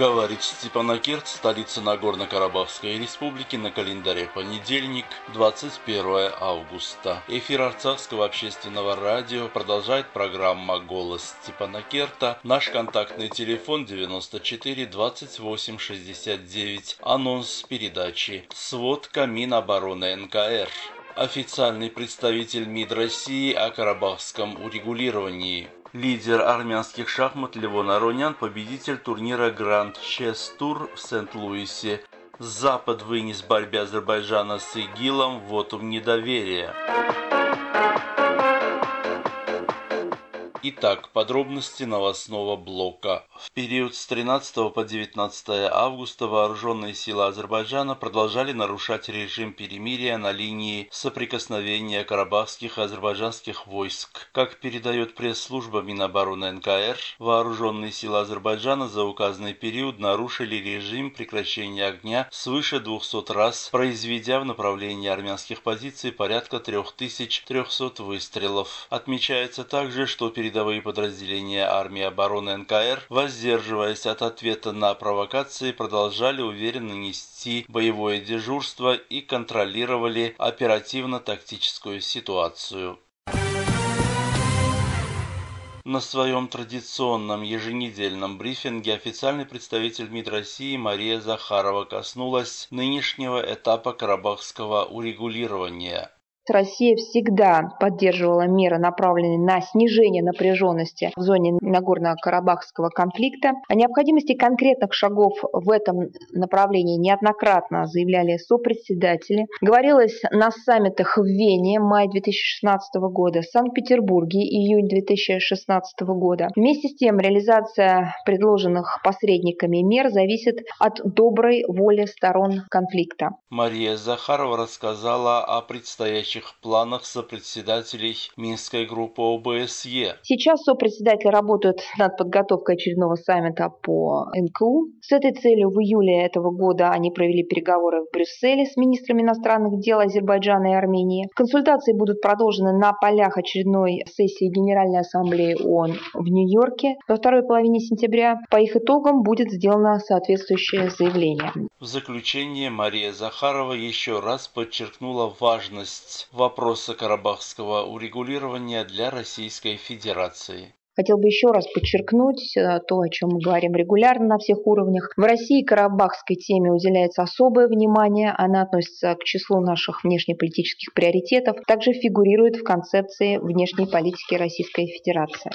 Говорит Степанакерт, столица Нагорно-Карабахской республики, на календаре понедельник, 21 августа. Эфир Арцахского общественного радио продолжает программа «Голос Степанакерта». Наш контактный телефон 94 28 69. Анонс передачи. Сводка Минобороны НКР. Официальный представитель МИД России о карабахском урегулировании. Лидер армянских шахмат Левон Аронян, победитель турнира Гранд Чес Тур в Сент-Луисе. Запад вынес борьбе Азербайджана с ИГИЛом вотум недоверия. Итак, подробности новостного блока. В период с 13 по 19 августа вооруженные силы Азербайджана продолжали нарушать режим перемирия на линии соприкосновения карабахских и азербайджанских войск. Как передает пресс-служба Минобороны НКР, вооруженные силы Азербайджана за указанный период нарушили режим прекращения огня свыше 200 раз, произведя в направлении армянских позиций порядка 3300 выстрелов. Отмечается также, что перед передовые подразделения армии обороны НКР, воздерживаясь от ответа на провокации, продолжали уверенно нести боевое дежурство и контролировали оперативно-тактическую ситуацию. На своем традиционном еженедельном брифинге официальный представитель МИД России Мария Захарова коснулась нынешнего этапа карабахского урегулирования. Россия всегда поддерживала меры, направленные на снижение напряженности в зоне Нагорно-Карабахского конфликта. О необходимости конкретных шагов в этом направлении неоднократно заявляли сопредседатели. Говорилось на саммитах в Вене май 2016 года, Санкт-Петербурге июнь 2016 года. Вместе с тем реализация предложенных посредниками мер зависит от доброй воли сторон конфликта. Мария Захарова рассказала о предстоящих общих планах сопредседателей Минской группы ОБСЕ. Сейчас сопредседатели работают над подготовкой очередного саммита по НКУ. С этой целью в июле этого года они провели переговоры в Брюсселе с министрами иностранных дел Азербайджана и Армении. Консультации будут продолжены на полях очередной сессии Генеральной Ассамблеи ООН в Нью-Йорке во второй половине сентября. По их итогам будет сделано соответствующее заявление. В заключение Мария Захарова еще раз подчеркнула важность вопроса карабахского урегулирования для Российской Федерации. Хотел бы еще раз подчеркнуть э, то, о чем мы говорим регулярно на всех уровнях. В России карабахской теме уделяется особое внимание. Она относится к числу наших внешнеполитических приоритетов. Также фигурирует в концепции внешней политики Российской Федерации.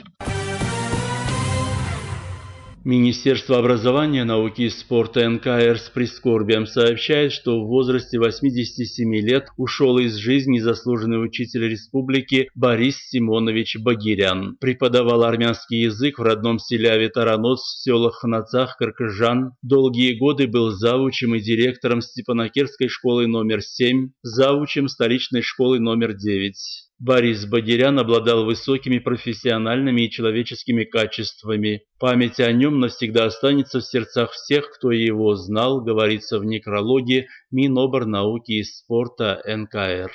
Министерство образования, науки и спорта НКР с прискорбием сообщает, что в возрасте 87 лет ушел из жизни заслуженный учитель республики Борис Симонович Багирян. Преподавал армянский язык в родном селе Аветаранос в селах Ханацах, Каркажан. Долгие годы был завучем и директором Степанакерской школы номер 7, завучем столичной школы номер 9. Борис Багирян обладал высокими профессиональными и человеческими качествами. Память о нем навсегда останется в сердцах всех, кто его знал, говорится в некрологе Миноборнауки и спорта НКР.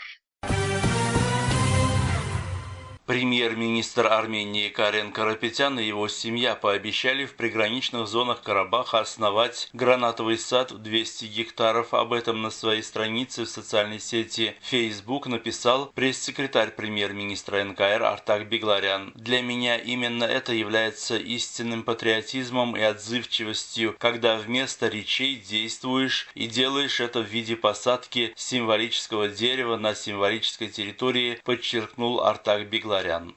Премьер-министр Армении Карен Карапетян и его семья пообещали в приграничных зонах Карабаха основать гранатовый сад в 200 гектаров. Об этом на своей странице в социальной сети Facebook написал пресс-секретарь премьер-министра НКР Артак Бегларян. «Для меня именно это является истинным патриотизмом и отзывчивостью, когда вместо речей действуешь и делаешь это в виде посадки символического дерева на символической территории», подчеркнул Артак Бегларян дворян.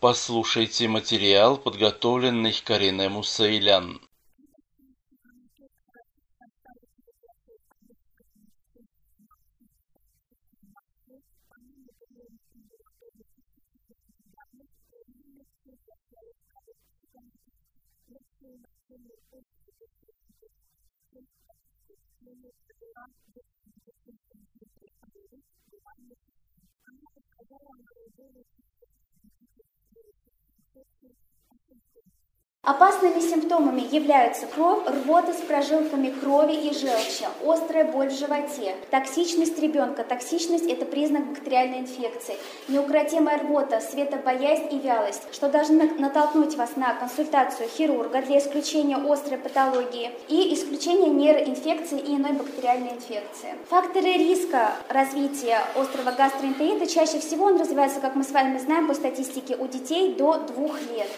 Послушайте материал, подготовленный Кариной Мусаилян. Опасными симптомами являются кровь, рвота с прожилками крови и желчи, острая боль в животе, токсичность ребенка. Токсичность – это признак бактериальной инфекции, неукротимая рвота, светобоязнь и вялость, что должны натолкнуть вас на консультацию хирурга для исключения острой патологии и исключения нейроинфекции и иной бактериальной инфекции. Факторы риска развития острого гастроэнтерита чаще всего он развивается, как мы с вами знаем по статистике, у детей до двух лет.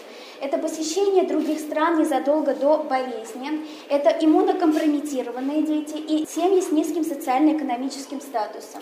Это посещение других стран незадолго до болезни. Это иммунокомпрометированные дети и семьи с низким социально-экономическим статусом.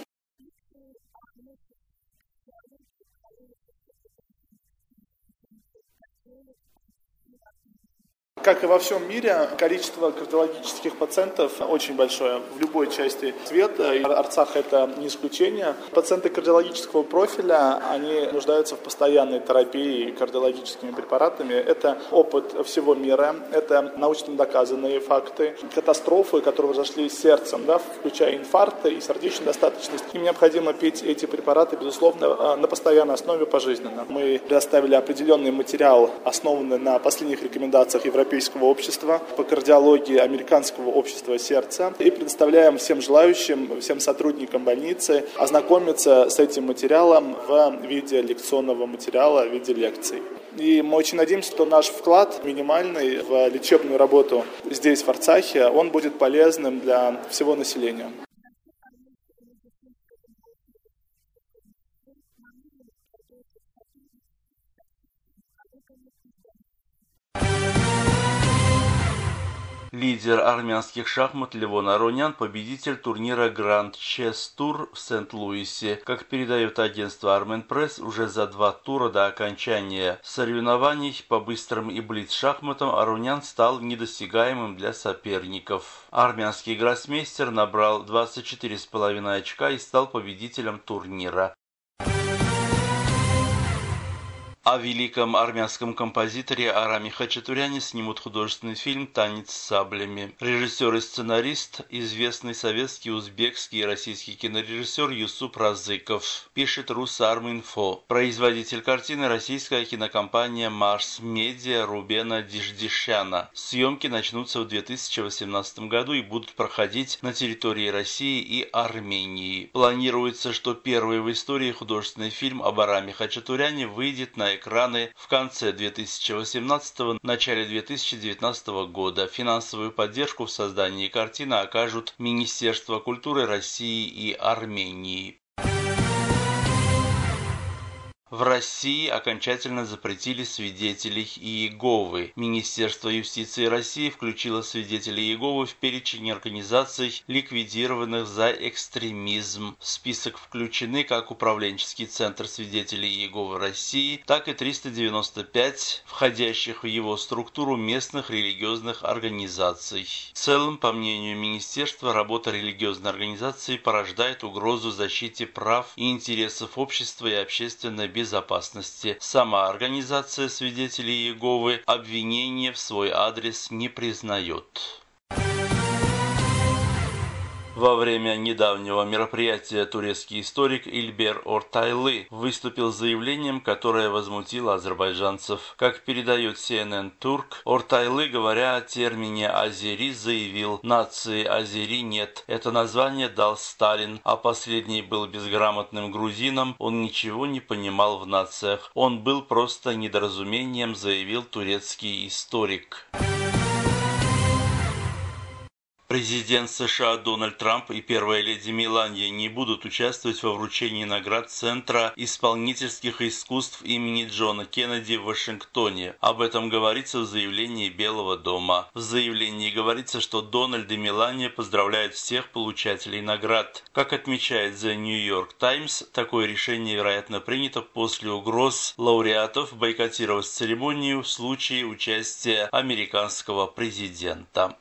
Как и во всем мире, количество кардиологических пациентов очень большое в любой части света. И Арцах это не исключение. Пациенты кардиологического профиля, они нуждаются в постоянной терапии кардиологическими препаратами. Это опыт всего мира, это научно доказанные факты. Катастрофы, которые произошли с сердцем, да, включая инфаркты и сердечную достаточность. Им необходимо пить эти препараты, безусловно, на постоянной основе пожизненно. Мы предоставили определенный материал, основанный на последних рекомендациях Европейского Европейского общества по кардиологии Американского общества сердца и предоставляем всем желающим, всем сотрудникам больницы ознакомиться с этим материалом в виде лекционного материала, в виде лекций. И мы очень надеемся, что наш вклад минимальный в лечебную работу здесь, в Арцахе, он будет полезным для всего населения. Лидер армянских шахмат Левон Аронян – победитель турнира Гранд Чес Тур в Сент-Луисе. Как передает агентство Армен Пресс, уже за два тура до окончания соревнований по быстрым и блиц-шахматам Аронян стал недосягаемым для соперников. Армянский гроссмейстер набрал 24,5 очка и стал победителем турнира. О великом армянском композиторе Араме Хачатуряне снимут художественный фильм «Танец с саблями». Режиссер и сценарист – известный советский, узбекский и российский кинорежиссер Юсуп Разыков, пишет Русарминфо. Производитель картины – российская кинокомпания «Марс Медиа» Рубена Диждишяна. Съемки начнутся в 2018 году и будут проходить на территории России и Армении. Планируется, что первый в истории художественный фильм об Араме Хачатуряне выйдет на экраны в конце 2018 начале 2019 года. Финансовую поддержку в создании картины окажут Министерство культуры России и Армении. В России окончательно запретили свидетелей Иеговы. Министерство юстиции России включило свидетелей Иеговы в перечень организаций, ликвидированных за экстремизм. В список включены как Управленческий центр свидетелей Иеговы России, так и 395 входящих в его структуру местных религиозных организаций. В целом, по мнению Министерства, работа религиозной организации порождает угрозу защите прав и интересов общества и общественной безопасности безопасности. Сама организация свидетелей Иеговы обвинения в свой адрес не признает. Во время недавнего мероприятия турецкий историк Ильбер Ортайлы выступил с заявлением, которое возмутило азербайджанцев. Как передает CNN Турк, Ортайлы, говоря о термине «азери», заявил «нации азери нет». Это название дал Сталин, а последний был безграмотным грузином, он ничего не понимал в нациях. Он был просто недоразумением, заявил турецкий историк. Президент США Дональд Трамп и первая леди Меланья не будут участвовать во вручении наград Центра исполнительских искусств имени Джона Кеннеди в Вашингтоне. Об этом говорится в заявлении Белого дома. В заявлении говорится, что Дональд и Мелания поздравляют всех получателей наград. Как отмечает The New York Times, такое решение, вероятно, принято после угроз лауреатов бойкотировать церемонию в случае участия американского президента.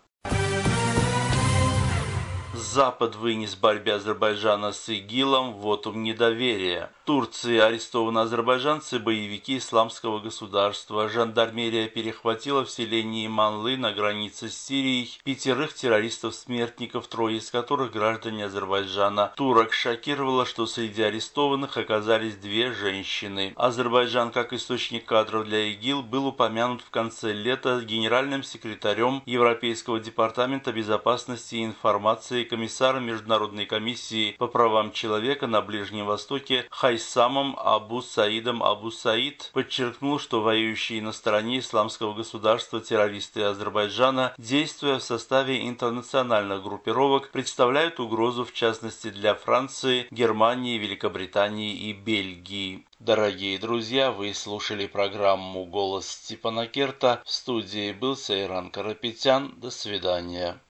Запад вынес борьбе Азербайджана с ИГИЛом вотум недоверия. Турции арестованы азербайджанцы, боевики исламского государства. Жандармерия перехватила в селении Манлы на границе с Сирией пятерых террористов-смертников, трое из которых граждане Азербайджана. Турок шокировало, что среди арестованных оказались две женщины. Азербайджан, как источник кадров для ИГИЛ, был упомянут в конце лета генеральным секретарем Европейского департамента безопасности и информации комиссаром Международной комиссии по правам человека на Ближнем Востоке Хай Хайсамом Абу Саидом Абу Саид подчеркнул, что воюющие на стороне исламского государства террористы Азербайджана, действуя в составе интернациональных группировок, представляют угрозу в частности для Франции, Германии, Великобритании и Бельгии. Дорогие друзья, вы слушали программу «Голос Степана Керта». В студии был Сайран Карапетян. До свидания.